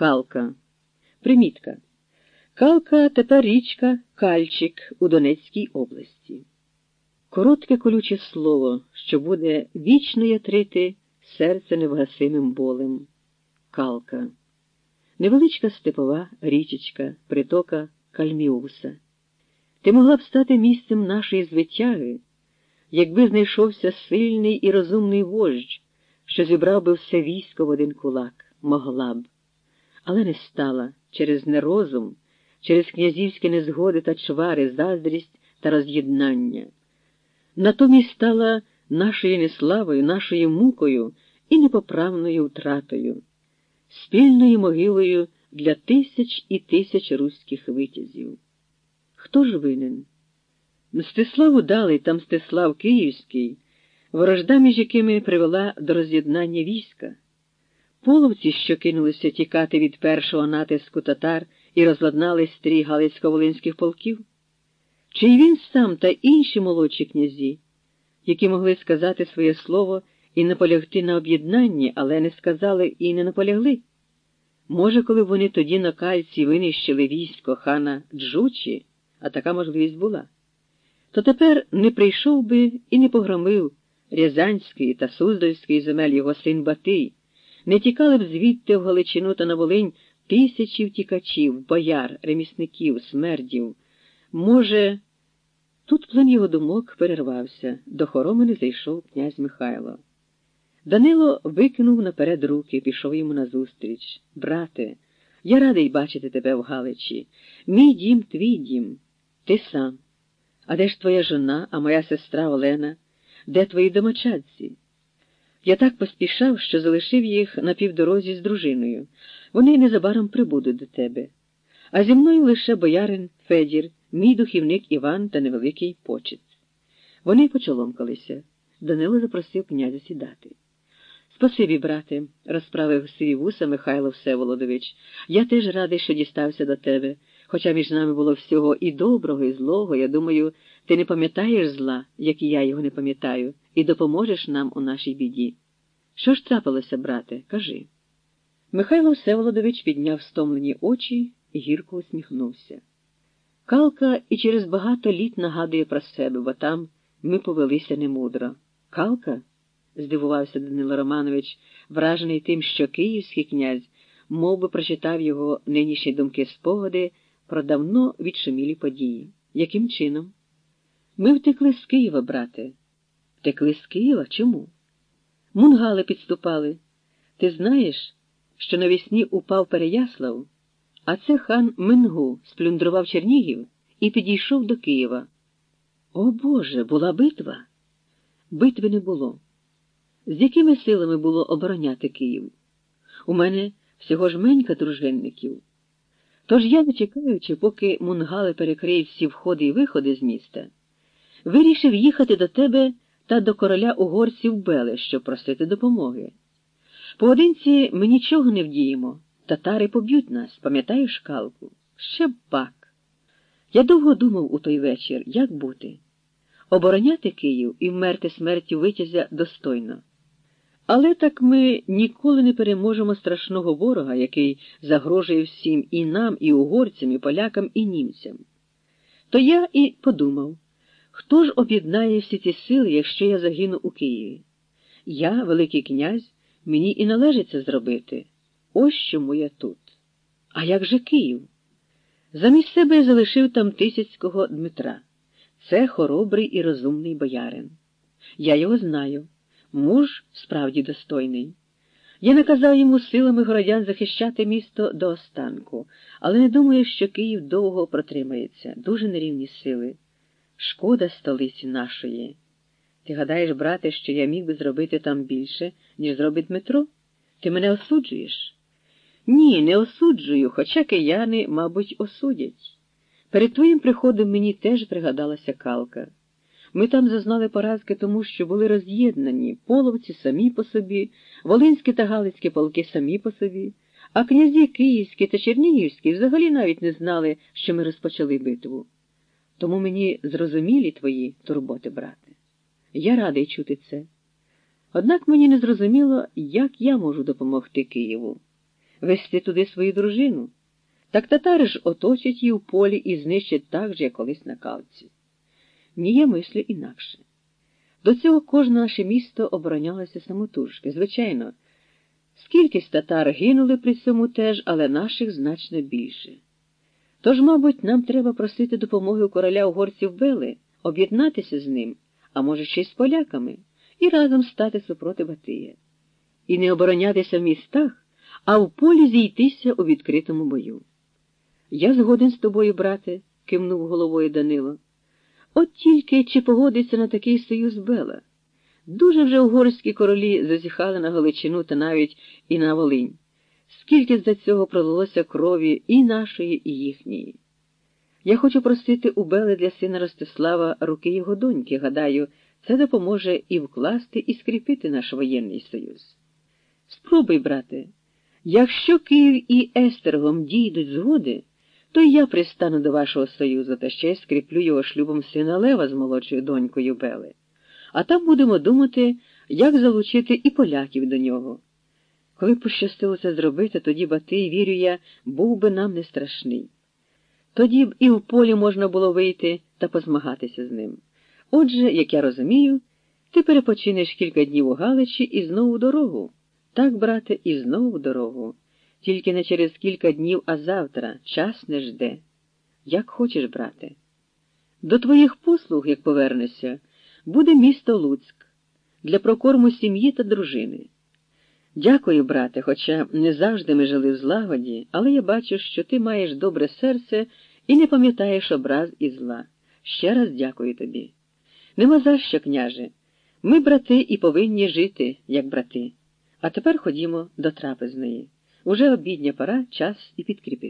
Калка. Примітка. Калка тепер річка Кальчик у Донецькій області. Коротке колюче слово, що буде вічно ятрити серце невгасимим болем. Калка. Невеличка степова річечка, притока Кальміуса. Ти могла б стати місцем нашої звитяги, якби знайшовся сильний і розумний вождь, що зібрав би все військо в один кулак, могла б, але не стала через нерозум, через князівські незгоди та чвари, заздрість та роз'єднання. Натомість стала нашою неславою, нашою мукою і непоправною втратою, спільною могилою для тисяч і тисяч руських витязів. Хто ж винен? Мстислав удалий та Мстислав Київський, ворожда, між якими привела до роз'єднання війська, половці, що кинулися тікати від першого натиску татар і розладнали стрій Галицько-Волинських полків, чи й він сам та інші молодші князі, які могли сказати своє слово і наполягти на об'єднанні, але не сказали і не наполягли. Може, коли вони тоді на кальці винищили військо хана Джучі, а така можливість була, то тепер не прийшов би і не погромив Рязанський та Суздальський земель його син Батий, не тікали б звідти в Галичину та на Волинь тисячі втікачів, бояр, ремісників, смердів. Може, тут плин його думок перервався, до хоромини зайшов князь Михайло. Данило викинув наперед руки, пішов йому назустріч. Брате, я радий бачити тебе в Галичі. Мій дім твій дім, ти сам. А де ж твоя жона, а моя сестра Олена? Де твої домочадці? Я так поспішав, що залишив їх на півдорозі з дружиною. Вони незабаром прибудуть до тебе. А зі мною лише боярин Федір, мій духівник Іван та невеликий почет. Вони почоломкалися. Данило запросив князя сідати. Спасибі, брате, розправив свій вуса Михайло Всеволодович. Я теж радий, що дістався до тебе. Хоча між нами було всього і доброго, і злого, я думаю, ти не пам'ятаєш зла, як і я його не пам'ятаю, і допоможеш нам у нашій біді. Що ж трапилося, брате, кажи. Михайло Всеволодович підняв стомлені очі і гірко усміхнувся. Калка і через багато літ нагадує про себе, бо там ми повелися немудро. Калка? здивувався Данило Романович, вражений тим, що київський князь мов би, прочитав його нинішні думки спогади про давно відшумілі події. Яким чином? Ми втекли з Києва, брате. Втекли з Києва? Чому? Мунгали підступали. Ти знаєш, що навесні упав Переяслав, а це хан Мингу сплюндрував Чернігів і підійшов до Києва. О Боже, була битва? Битви не було. З якими силами було обороняти Київ? У мене всього ж менька дружинників. Тож я, не чекаючи, поки мунгали перекриють всі входи і виходи з міста, вирішив їхати до тебе та до короля угорців Беле, щоб просити допомоги. Поодинці ми нічого не вдіємо. Татари поб'ють нас, пам'ятаєш калку? Ще б пак. Я довго думав у той вечір, як бути обороняти Київ і вмерти смертю витязя достойно. Але так ми ніколи не переможемо страшного ворога, який загрожує всім і нам, і угорцям, і полякам, і німцям. То я і подумав, хто ж об'єднає всі ці сили, якщо я загину у Києві? Я, Великий князь, мені і належить це зробити. Ось чому я тут. А як же Київ? Замість себе я залишив там Тисяцького Дмитра. Це хоробрий і розумний боярин. Я його знаю. Муж справді достойний. Я наказав йому силами городян захищати місто до останку, але не думаю, що Київ довго протримається, дуже нерівні сили. Шкода столиці нашої. Ти гадаєш, брате, що я міг би зробити там більше, ніж зробить Дмитро? Ти мене осуджуєш? Ні, не осуджую, хоча кияни, мабуть, осудять. Перед твоїм приходом мені теж пригадалася калка. Ми там зазнали поразки тому, що були роз'єднані половці самі по собі, волинські та галицькі полки самі по собі, а князі Київські та Чернігівські взагалі навіть не знали, що ми розпочали битву. Тому мені зрозумілі твої турботи, брате. Я радий чути це. Однак мені не зрозуміло, як я можу допомогти Києву. вести туди свою дружину. Так татари ж оточать її в полі і знищать так же, як колись на кавці. Ні, я мислю інакше. До цього кожне наше місто оборонялося самотужки. Звичайно, скількись татар гинули при цьому теж, але наших значно більше. Тож, мабуть, нам треба просити допомоги у короля угорців Бели, об'єднатися з ним, а може, ще й з поляками, і разом стати супроти Батия. І не оборонятися в містах, а в полі зійтися у відкритому бою. Я згоден з тобою, брате, кивнув головою Данило. От тільки чи погодиться на такий союз Бела? Дуже вже угорські королі зазіхали на Галичину та навіть і на Волинь. Скільки за цього пролилося крові і нашої, і їхньої. Я хочу просити у Бели для сина Ростислава руки його доньки. Гадаю, це допоможе і вкласти, і скріпити наш воєнний союз. Спробуй, брате, якщо Київ і Естергом дійдуть згоди, то я пристану до вашого союзу та ще й скріплю його шлюбом сина Лева з молодшою донькою Бели. А там будемо думати, як залучити і поляків до нього. Коли пощастило це зробити, тоді Батий, вірю я, був би нам не страшний. Тоді б і в полі можна було вийти та позмагатися з ним. Отже, як я розумію, ти перепочинеш кілька днів у Галичі і знову дорогу. Так, брате, і знову дорогу. Тільки не через кілька днів, а завтра час не жде. Як хочеш, брате. До твоїх послуг, як повернешся, буде місто Луцьк для прокорму сім'ї та дружини. Дякую, брате, хоча не завжди ми жили в злагоді, але я бачу, що ти маєш добре серце і не пам'ятаєш образ і зла. Ще раз дякую тобі. Нема за що, княже. Ми брати і повинні жити, як брати. А тепер ходімо до трапезної. Уже обідня пора, час і підкріпити.